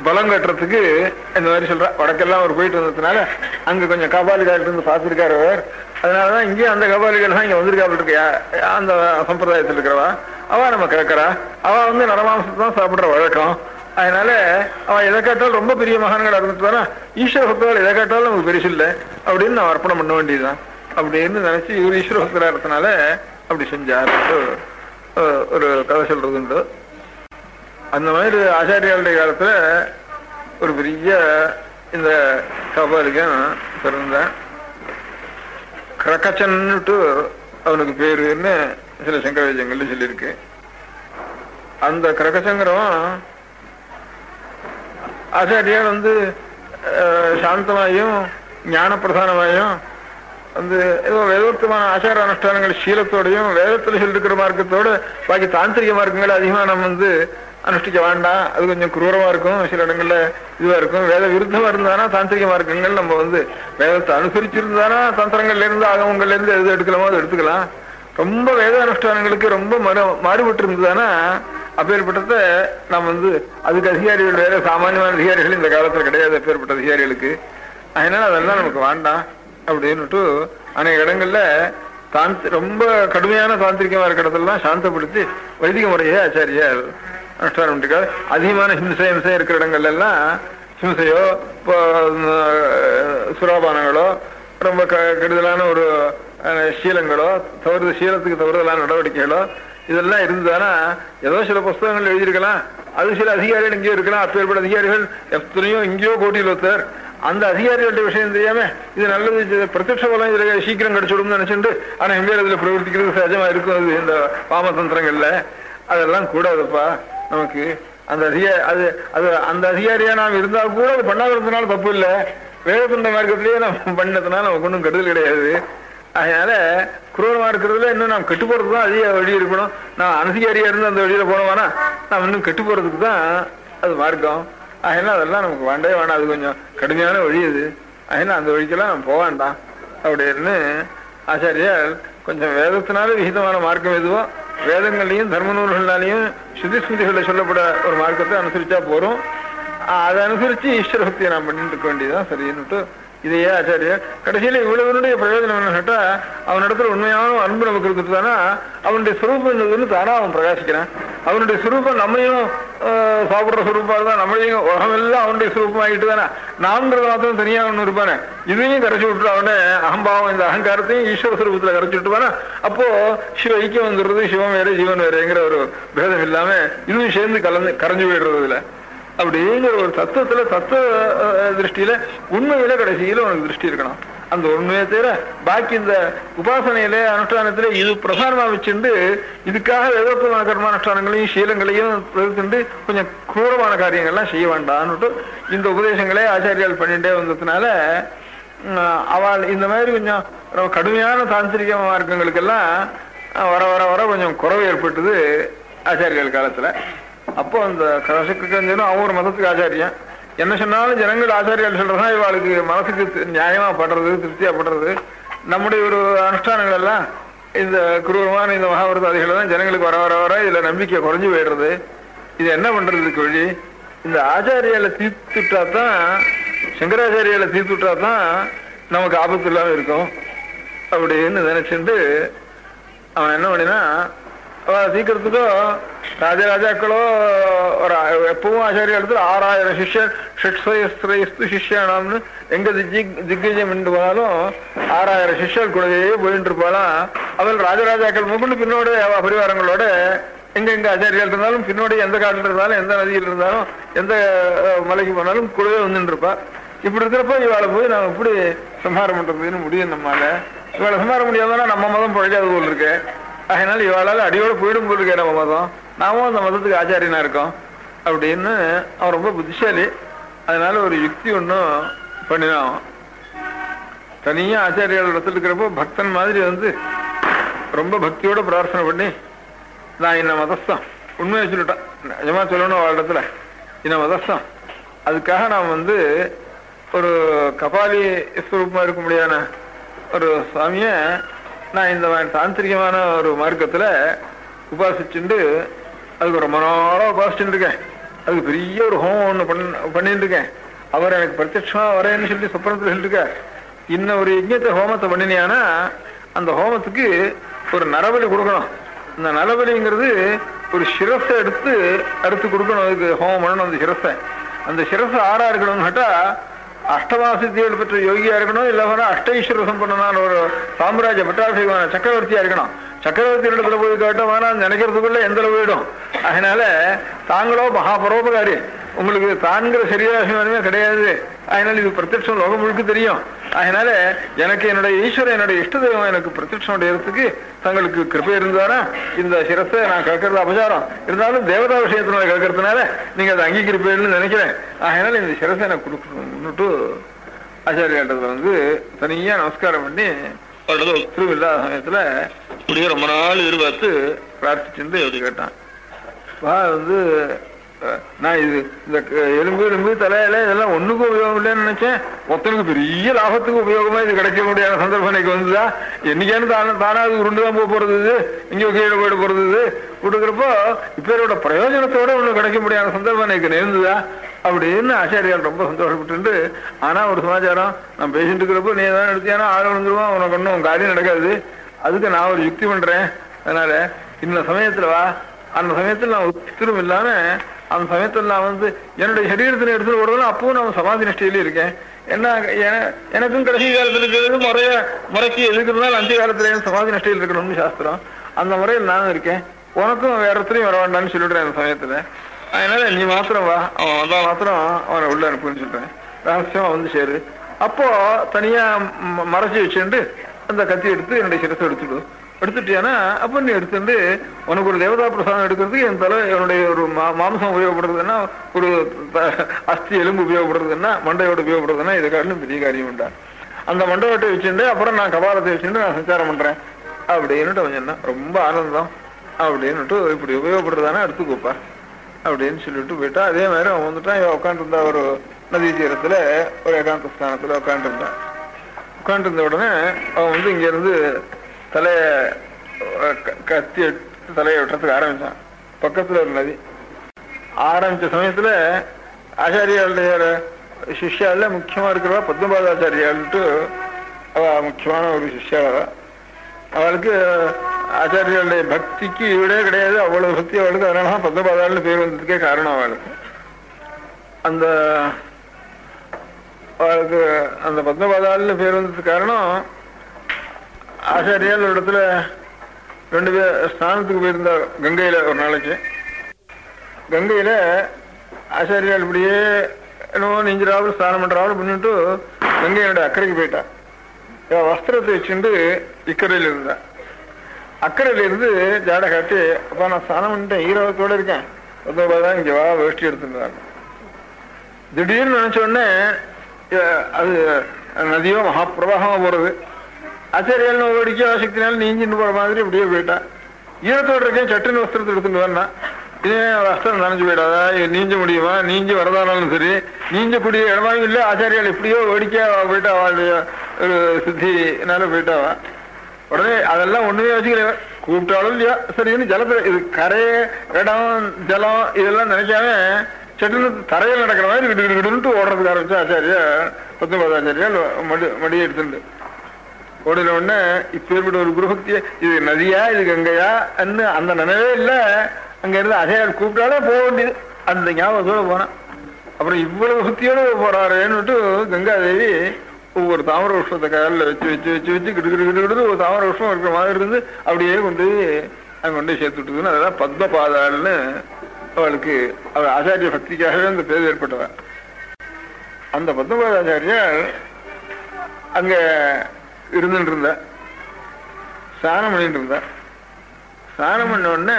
பலம் கட்டுறதுக்கு இந்த மாதிரி சொல்றா. வடக்கெல்லாம் அவர் போயிட்டு வந்ததுனால அங்க கொஞ்சம் காபாலிகாரிட்டு இருந்து பார்த்துருக்காரு அவர். அதனாலதான் இங்கேயும் அந்த கபாலிகள் தான் இங்க வந்திருக்காப்புல இருக்கு யா- அந்த சம்பிரதாயத்தில் இருக்கிறவா? அவ நம்ம கேட்கறா அவ வந்து நரமாம்சத்தை தான் சாப்பிடுற வழக்கம். அதனால அவன் எதை கேட்டாலும் ரொம்ப பெரிய மகான்களா இருந்துட்டு ஈஸ்வர பக்தர்கள் எதை கேட்டாலும் நமக்கு பெருசு இல்லை. அப்படின்னு நான் அர்ப்பணம் பண்ண வேண்டியதுதான். அப்படின்னு நினைச்சு இவர் ஈஸ்வர பக்தராக இருந்தனால அப்படி செஞ்சாருன்ட்டு ஒரு கதை சொல்றது உண்டு. அந்த மாதிரி ஆச்சாரியாளுடைய காலத்துல ஒரு பெரிய இந்த கபாலிகன் பிறந்தேன் கிரக்கச்சன்னுட்டு அவனுக்கு பேருன்னு சில சங்கரவேஜங்கள்ல சொல்லியிருக்கு. அந்த கிரகசங்கரம் ஆச்சாரியார் வந்து சாந்தமாயும் ஞான பிரதானமாயும் வந்து ஏதோ வேதோக்தமான ஆச்சார அனுஷ்டானங்கள் சீலத்தோடையும் வேதத்தில் சொல்லிருக்கிற மார்க்கத்தோட பாக்கி தாந்திரிக மார்க்கங்களை அதிகமாக நம்ம வந்து அனுஷ்டிக்க வேண்டாம். அது கொஞ்சம் குரூரமாக இருக்கும். சில இடங்களில் இதுவாக இருக்கும். வேத விருத்தமா இருந்தானா தாந்திரிக மார்க்கங்கள் நம்ம வந்து வேதத்தை அனுசரிச்சிருந்தானா தந்திரங்கள்லேருந்து இருந்து இருந்து எது எடுக்கலாமோ அதை எடுத்துக்கலாம். ரொம்ப வேத அனுஷ்டானங்களுக்கு ரொம்ப மறு மாறுபட்டு இருந்ததுன்னா அப்பேற்பட்டத நாம் வந்து அதுக்கு அதிகாரிகள் வேற சாமானியமான அதிகாரிகள் இந்த காலத்தில் கிடையாது அப்பேற்பட்ட அதிகாரிகளுக்கு. அதனால அதெல்லாம் நமக்கு வேண்டாம் அப்படின்னுட்டு அநேக இடங்கள்ல தாந்தி ரொம்ப கடுமையான தாந்திரிகமா இருக்கிற இடத்துலலாம் சாந்தப்படுத்தி வைதிக முறையே ஆச்சாரியார் அனுஷ்டானம் பண்ணிருக்காரு. அதிகமான ஹிம்சை ஹிம்சை இருக்கிற இடங்கள்ல எல்லாம் ஹிம்சையோ இப்போ சுராபானங்களோ ரொம்ப க கெடுதலான ஒரு சீலங்களோ தவறு சீலத்துக்கு தவறுதலான நடவடிக்கைகளோ இதெல்லாம் இருந்ததுன்னா ஏதோ சில புஸ்தகங்கள் எழுதியிருக்கலாம். அது சில அதிகாரிகள் இங்கேயோ இருக்கலாம். அப்பேற்பட்ட அதிகாரிகள் எத்தனையோ இங்கேயோ கோட்டியில் ஒருத்தர். அந்த அதிகாரிகள்ட்ட விஷயம் தெரியாம இது நல்லது பிரத்யட்ச பலம் இதுல சீக்கிரம் கிடைச்சிடும் நினைச்சுட்டு ஆனா எங்கேயும் இதுல பிரவர்த்திக்கிறது சகஜமா இருக்கும். அது இந்த பாமதந்திரங்கள்ல அதெல்லாம் கூடாதுப்பா. நமக்கு அந்த அதிகாரி அது அது அந்த அதிகாரியா நாம் இருந்தா கூட அது பண்ணாததுனால தப்பு இல்லை. வேதத்துண்ட மார்க்கத்திலேயே நம்ம பண்ணதுனால நமக்கு ஒன்றும் கெடுதல் கிடையாது. அதனால குரூரமா இருக்கிறதுல இன்னும் நாம் கெட்டு போறதுக்கு தான் அதிக வழி இருக்கணும். நான் அனதிகாரியா இருந்து அந்த வழியில போனோம்னா நாம் இன்னும் கெட்டு போறதுக்கு தான் அது மார்க்கம். அதனால அதெல்லாம் நமக்கு வேண்டவே வேண்டாம். அது கொஞ்சம் கடுமையான வழி அது. அதனால அந்த வழிக்கெல்லாம் நம்ம போக வேண்டாம். அப்படின்னு ஆச்சாரியார் கொஞ்சம் வேதத்தினால விகிதமான மார்க்கம் எதுவோ வேதங்கள்லையும் தர்ம நூல்கள்னாலையும் சுதி ஸ்மிருதிகளில் சொல்லப்பட ஒரு மார்க்கத்தை அனுசரிச்சா போறோம். அதை அனுசரிச்சு ஈஸ்வர பக்தியை நாம் பண்ணிட்டு இருக்க வேண்டியதுதான் சரின்னுட்டு இதையே ஆச்சாரியர் கடைசியில் இவ்வளவுனுடைய பிரயோஜனம் என்ன கேட்டா அவனிடத்துல உண்மையான அன்பு நமக்கு இருக்குதுன்னா அவனுடைய சுரூபம் என்னதுன்னு தானா அவன் பிரகாசிக்கிறான். அவனுடைய சுரூபம் நம்மையும் சாப்பிட்ற சுரூப்பாக இருந்தா நம்மளையும் உலகமெல்லாம் அவனுடைய சுரூபம் ஆகிட்டு தானே? நான்கிறது மாத்திரம் தனியாக ஒன்று இருப்பானே. இதையும் கரைச்சி விட்டு அவனே அகம்பாவம் இந்த அகங்காரத்தையும் ஈஸ்வர சுரூபத்தில் கரைச்சி விட்டுவானா அப்போ சிவ ஐக்கியம் வந்துடுறது சிவம் வேறு ஜீவன் வேறுங்கிற ஒரு பேதம் இல்லாமல் இதுவும் சேர்ந்து கலந்து கரைஞ்சு போயிடுறது இல்லை அப்படிங்கிற ஒரு தத்துவத்துல தத்துவ திருஷ்டியில உண்மையில கடைசியில உனக்கு திருஷ்டி இருக்கணும். அந்த உண்மையை தவிர பாக்கி இந்த உபாசனையில அனுஷ்டானத்துல இது பிரதானமா வச்சுண்டு இதுக்காக வேதோத்தமான கர்மானுஷ்டானங்களையும் சீலங்களையும் எதிர்த்துண்டு கொஞ்சம் கூரமான காரியங்கள்லாம் செய்ய வேண்டாம்னுட்டு இந்த உபதேசங்களே ஆச்சாரியால் பண்ணிட்டே வந்ததுனால அவள் இந்த மாதிரி கொஞ்சம் கடுமையான தாந்திரிக மார்க்கங்களுக்கெல்லாம் வர வர வர கொஞ்சம் குறவு ஏற்பட்டது ஆச்சாரியால் காலத்துல. அப்போ அந்த கசக்கு கஞ்சனும் அவன் ஒரு மதத்துக்கு ஆச்சாரியன். என்ன சொன்னாலும் ஜனங்கள் ஆச்சாரியால் சொல்றதா இவாளுக்கு மனசுக்கு நியாயமா படுறது திருப்தியா படுறது. நம்முடைய ஒரு அனுஷ்டானங்கள் எல்லாம் இந்த குரூரமான இந்த மகாவிரதாதிகள் தான் ஜனங்களுக்கு வர வர வர இதுல நம்பிக்கை குறைஞ்சு போயிடுறது. இது என்ன பண்றதுக்கு வழி? இந்த ஆச்சாரியால தீர்த்துட்டா தான் சங்கராச்சாரியால தீர்த்துட்டா தான் நமக்கு ஆபத்து இல்லாம இருக்கும். அப்படின்னு நினைச்சுட்டு அவன் என்ன பண்ணினா சீக்கிரத்துக்கும் ராஜராஜாக்களோ ஒரு எப்பவும் ஆச்சாரிய இடத்துல ஆறாயிரம் சிஷ்யன் ஷட்ஸ்து சிஷ்யானாம்னு எங்க திக் திக்விஜயம் என்று போனாலும் ஆறாயிரம் சிஷ்யர் கூடவே போயிட்டு இருப்பாளாம் அவள் ராஜராஜாக்கள் முகண்டு பின்னோட பரிவாரங்களோட எங்க எங்க ஆச்சாரியால் இருந்தாலும் பின்னோட எந்த காட்டில் இருந்தாலும் எந்த நதியில் இருந்தாலும் எந்த மலைக்கு போனாலும் கூடவே வந்துட்டு இருப்பா இப்படி இருக்கிறப்ப இவாளை போய் நாங்கள் எப்படி சம்ஹாரம் பண்றதுன்னு முடியும் நம்மளால இவாளை சம்ஹாரம் முடியாதுன்னா நம்ம மதம் பழைக்காத போல் இருக்கு அதனால இவாளால அடியோடு போயிடும் போல் இருக்கே நம்ம மதம் நாமும் அந்த மதத்துக்கு ஆச்சாரியனா இருக்கோம். அப்படின்னு அவன் ரொம்ப புத்திசாலி. அதனால ஒரு யுக்தி ஒன்றும் பண்ணினான் அவன். ஆச்சாரியால் இடத்துல இருக்கிறப்போ பக்தன் மாதிரி வந்து ரொம்ப பக்தியோட பிரார்த்தனை பண்ணி நான் என்ன மதஸ்தான். உண்மையை சொல்லிட்டேன். நிஜமா சொல்லணும் அவள் இடத்துல. என்ன மதஸ்தான். அதுக்காக நான் வந்து ஒரு கபாலி ஸ்வரூபமாக இருக்க முடியாத ஒரு சாமியை நான் இந்த மாதிரி தாந்திரிகமான ஒரு மார்க்கத்தில் உபாசிச்சுண்டு அதுக்கு ரொம்ப நாளாக உபாசிச்சுட்டு இருக்கேன். அதுக்கு பெரிய ஒரு ஹோமம் ஒன்று பண்ண பண்ணிட்டு இருக்கேன். அவர் எனக்கு பிரத்யட்சமாக வரேன்னு சொல்லி சொப்பனத்தில் சொல்லிருக்கார். இன்னும் ஒரு யஜ்ஞத்தை ஹோமத்தை பண்ணினியானா அந்த ஹோமத்துக்கு ஒரு நரபலி கொடுக்கணும். இந்த நரபலிங்கிறது ஒரு சிரஸை எடுத்து அடுத்து கொடுக்கணும். அதுக்கு ஹோமம் பண்ணணும் அந்த சிரஸை அந்த சிரஸ் ஆறா இருக்கணும்னு கேட்டால் அஷ்டமாசித்திகள் பெற்ற யோகியா இருக்கணும் இல்ல வேணா அஷ்டைஸ்வர சம்பந்தமான ஒரு சாம்ராஜ்ய பட்டாசிவான சக்கரவர்த்தியா இருக்கணும். சக்கரவர்த்தியோட இடத்துல போய் கேட்டோம்னா நினைக்கிறதுக்குள்ள எந்த போயிடும்? அதனால தாங்களோ மகாபரோபகாரி. உங்களுக்கு தான்கிற சரீராசிமானமே கிடையாது. அதனால இது பிரத்யட்சம் லோகம் முழுக்க தெரியும். அதனால எனக்கு என்னுடைய ஈஸ்வரன் என்னுடைய இஷ்ட தெய்வம் எனக்கு பிரத்யட்சம் அடையிறதுக்கு தங்களுக்கு கிருப்பை இருந்தாரா? இந்த சிரத்தை நான் கேட்கறது அபசாரம். இருந்தாலும் தேவதா விஷயத்தினால கேட்கறதுனால நீங்க அதை அங்கீகரிப்பேன்னு நினைக்கிறேன். அதனால இந்த சிரசை எனக்கு கொடுக்கணும்னுட்டு ஆச்சாரியாட்டத்துல வந்து தனியா நமஸ்காரம் பண்ணி அவரோட உத்தரவு இல்லாத சமயத்துல இப்படியே ரொம்ப நாள் எதிர்பார்த்து பிரார்த்திச்சிருந்து எப்படி கேட்டான். வந்து நான் இது இந்த எலும்பு எலும்பு தலையில இதெல்லாம் ஒண்ணுக்கும் உபயோகம் இல்லைன்னு நினைச்சேன். ஒருத்தனுக்கு பெரிய லாபத்துக்கு உபயோகமா இது கிடைக்க முடியாத சந்தர்ப்பம் எனக்கு வந்துதா? என்னைக்கானு தானே தானா அது உருண்டு தான் போக போறது இது? இங்கே கீழே போயிட போறது இது? கொடுக்குறப்போ இப்பேரோட பிரயோஜனத்தோட ஒண்ணு கிடைக்க முடியாத சந்தர்ப்பம் எனக்கு நேர்ந்ததா? அப்படின்னு ஆச்சாரியால் ரொம்ப சந்தோஷப்பட்டு ஆனா ஒரு சமாச்சாரம் நான் பேசிட்டு இருக்கிறப்போ நீ தான் எடுத்தியானா ஆள் விழுந்துருவான் உனக்கு ஒன்றும் காரியம் நடக்காது. அதுக்கு நான் ஒரு யுக்தி பண்றேன். அதனால இந்த சமயத்துல வா. அந்த சமயத்துல நான் உத்திரம் இல்லாம அந்த சமயத்தில் நான் வந்து என்னுடைய சரீரத்தில் எடுத்துட்டு ஓடுறதும் அப்பவும் நான் சமாதி நிஷ்டையில இருக்கேன். என்ன என- எனக்கும் கடைசி காலத்தில் இருக்கிறது முறைய முறைக்கு எதுக்குறதுனால அஞ்சு காலத்துல சமாதி நிஷ்டையில் இருக்கணும்னு சாஸ்திரம். அந்த முறையில் நானும் இருக்கேன். உனக்கும் வேற இடத்துலையும் வர வேண்டாம்னு சொல்லிடுறேன் அந்த சமயத்துல. அதனால நீ மாத்திரம் வா. அவன் வந்தா மாத்திரம் அவனை உள்ள அனுப்புன்னு சொல்றேன். ரகசியமா வந்து சேரு. அப்போ தனியா ம- வச்சுட்டு அந்த கத்தி எடுத்து என்னுடைய சிரத்தை எடுத்துடுவோம் எடுத்துட்டியானா அப்ப நீ எடுத்துட்டு உனக்கு ஒரு தேவதா பிரசாதம் எடுக்கிறதுக்கு என் தலை என்னுடைய ஒரு மா- மாம்சம் உபயோகப்படுறதுன்னா ஒரு த- அஸ்தி எலும்பு உபயோகப்படுறதுன்னா மண்டையோடு உபயோகப்படுறதுன்னா இதை காட்டிலும் பெரிய காரியம் உண்டா? அந்த மண்டபத்தை வச்சுட்டு அப்புறம் நான் கபாலத்தை வச்சுட்டு நான் சஞ்சாரம் பண்றேன். அப்படின்னுட்டு அவன் சொன்னான். ரொம்ப ஆனந்தம். அப்படின்னுட்டு இப்படி உபயோகப்படுறதானே எடுத்துக்கோப்பா. அப்படின்னு சொல்லிட்டு போயிட்டா. அதே மாதிரி அவன் வந்துட்டான். இவன் உட்காந்துருந்தா ஒரு நதி தீரத்துல ஒரு ஏகாந்த ஸ்தானத்துல உட்காந்துருந்தான் உட்காந்துருந்த உடனே அவன் வந்து இங்க இருந்து தலைய கத்தி தலையை வெட்டுறதுக்கு ஆரம்பிச்சான். பக்கத்தில் ஒரு நதி. ஆரம்பிச்ச சமயத்தில் ஆச்சாரியாளுடைய சிஷ்யால முக்கியமா இருக்கிறவா பத்மபாதாச்சாரியாள்ட்டு அவ முக்கியமான ஒரு சிஷ்யா அவளுக்கு ஆச்சாரியாளுடைய பக்திக்கு ஈடே கிடையாது அவ்வளோ பக்தி அவளுக்கு. அதனால தான் பத்மபாதாள்னு பேர் வந்ததுக்கே காரணம் அவளுக்கு. அந்த அவளுக்கு அந்த பத்மபாதாள்னு பேர் வந்ததுக்கு காரணம் ஆசாரியால் ஒரு இடத்துல ரெண்டு பேர் ஸ்நானத்துக்கு போயிருந்தா கங்கையில் ஒரு நாளைக்கு. கங்கையில் ஆசாரியால் இப்படியே என்னவோ நெஞ்சிராவில் ஸ்நானம் பண்றாவில் பண்ணிட்டு கங்கையோட அக்கறைக்கு போயிட்டா இவ வஸ்திரத்தை வச்சுட்டு இக்கரையில் இருந்தா அக்கறையில் இருந்து ஜாடை காட்டி அப்பா நான் ஸ்நானம் பண்ணிட்டேன். ஈரவத்தோட இருக்கேன். தான் இங்கே வா வேஷ்டி எடுத்துருந்தாங்க திடீர்னு நினச்ச உடனே அது நதியோ மகாப்பிரவாகமா போகிறது ஆச்சாரியால் ஓடிக்க ஆசக்தினால நீஞ்சின்னு போற மாதிரி இப்படியே போயிட்டா. ஈரத்தோடு இருக்கேன் சட்டின் வஸ்திரத்தை எடுத்துட்டு வந்தா இதே வஸ்திரம் நனைஞ்சு போயிடாதா நீஞ்ச முடியுமா? நீஞ்சி வரதானாலும் சரி நீஞ்சக்கூடிய இடமாவும் இல்லை ஆச்சாரியால் எப்படியோ ஓடிக்கா போயிட்டா அவளுடைய ஒரு சித்தினால போயிட்டாவா உடனே அதெல்லாம் ஒண்ணுமே வச்சுக்கல கூப்பிட்டாலும் இல்லையா? சரின்னு ஜலத்துல இது கரை இடம் ஜலம் இதெல்லாம் நினைக்காம சட்டுன்னு தரையில் நடக்கிற மாதிரி விட்டு விட்டு கிடுன்ட்டு ஓடுறதுக்கு ஆரம்பிச்சு ஆச்சாரியா பத்மபாதாச்சாரியா மடி மடியை எடுத்துட்டு ஓடின உடனே இப்பேற்பட்ட ஒரு குருபக்திய இது நதியா இது கங்கையா அன்னு அந்த நினைவே இல்லை. அங்க இருந்து அசையால் கூப்பிட்டாலே போக வேண்டியது. அந்த ஞாபகத்தோட போனான் அப்புறம் இவ்வளவு பக்தியோட போறாருன்னுட்டு கங்காதேவி ஒவ்வொரு தாமர புஷ்பத்தை காலில் வச்சு வச்சு வச்சு வச்சு கிட்டு கிட்டு கிட்டு ஒரு தாமர புஷ்பம் இருக்கிற மாதிரி இருந்து அப்படியே கொண்டு அங்கே அங்க கொண்டு போய் சேர்த்து விட்டுதுன்னு அதெல்லாம் பத்மபாதாள்னு அவளுக்கு அவள் ஆச்சாரிய பக்திக்காகவே அந்த பேர் ஏற்பட்டவன். அந்த பத்மபாதாச்சாரியார் அங்க இருந்துட்டு இருந்த ஸ்நானம் பண்ணிட்டு இருந்தா ஸ்நானம் பண்ண உடனே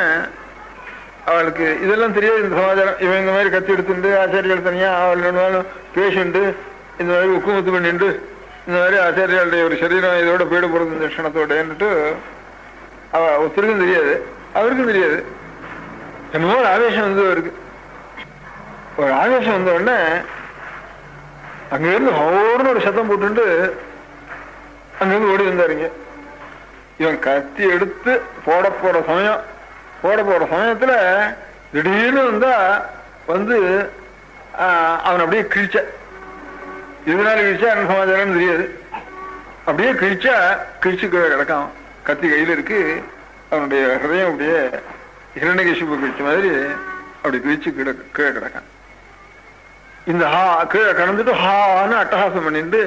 அவளுக்கு இதெல்லாம் தெரியாது இந்த சமாச்சாரம். இவன் இந்த மாதிரி கத்தி எடுத்துட்டு ஆச்சாரியால் தனியா அவள் வேணாலும் பேஷண்ட்டு இந்த மாதிரி உக்குமுத்து பண்ணிட்டு இந்த மாதிரி ஆச்சாரியாளுடைய ஒரு சரீரம் இதோட போயிட போறது இந்த க்ஷணத்தோடன்னுட்டு அவ ஒருத்தருக்கும் தெரியாது அவருக்கும் தெரியாது. என்னமோ ஒரு ஆவேசம் வந்து அவருக்கு. ஒரு ஆவேசம் வந்த உடனே அங்கேருந்து ஹோர்னு ஒரு சத்தம் போட்டுட்டு அங்கிருந்து ஓடி வந்தாருங்க. இவன் கத்தி எடுத்து போட போற சமயம் போட போற சமயத்துல திடீர்னு வந்தா வந்து அவன் அப்படியே கிழிச்ச. இதனால கிழிச்சா என்ன சமாச்சாரம் தெரியாது. அப்படியே கிழிச்சா கிழிச்சு கீழே கிடக்கான். கத்தி கையில இருக்கு. அவனுடைய ஹிருதயம் அப்படியே இரண்டகேசிப்பு கிழிச்ச மாதிரி அப்படி கிழிச்சு கீழே கீழே கிடக்கான். இந்த ஹா கீழே கடந்துட்டு ஹான்னு அட்டகாசம் பண்ணிட்டு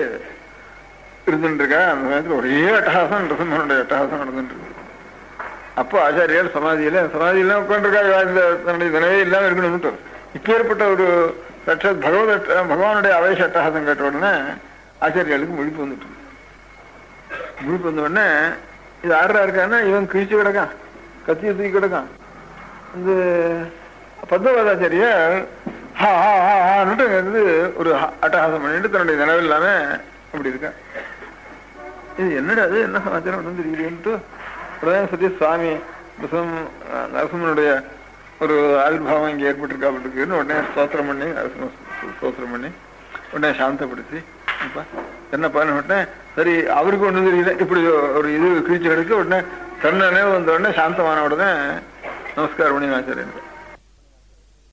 இருந்துட்டு இருக்கா அந்த நேரத்துல ஒரே அட்டகாசம் நரசிம்மனுடைய அட்டகாசம் நடந்துட்டு இருக்கு. அப்போ ஆச்சாரியால் சமாதியில சமாதியில உட்காந்துருக்கா இந்த தன்னுடைய நினைவே இல்லாம இருக்கணும்னு இப்பேற்பட்ட ஒரு சட்சத் பகவத் பகவானுடைய அவேஷ அட்டகாசம் கேட்ட உடனே ஆச்சாரியாளுக்கு முழிப்பு வந்துட்டு முழிப்பு வந்த உடனே இது ஆடுறா இருக்கான்னா இவன் கிழிச்சு கிடக்கான். கத்தியை தூக்கி கிடக்கான். இந்த பத்மபாதாச்சாரியர் ஹா ஹா ஹா ஹான்னுட்டு ஒரு அட்டகாசம் பண்ணிட்டு தன்னுடைய நினைவு இல்லாம அப்படி இருக்கான் இது என்னடா அது என்ன சமாச்சாரம் ஒன்றும் தெரியலையேன்ட்டு உடனே சதீஷ் சுவாமி நரசிம்ம நரசிம்மனுடைய ஒரு ஆவிர்வாவம் இங்கே ஏற்பட்டிருக்கா இருக்குன்னு உடனே ஸ்தோத்திரம் பண்ணி நரசிம்ம ஸ்தோத்திரம் பண்ணி உடனே சாந்தப்படுத்தி அப்பா என்னப்பான்னு உடனே சரி அவருக்கு ஒன்றும் தெரியல. இப்படி ஒரு இது கிழிச்சு கிடக்கு உடனே தன்னே வந்த உடனே சாந்தமான உடனே நமஸ்காரம் பண்ணி ஆச்சாரியனுக்கு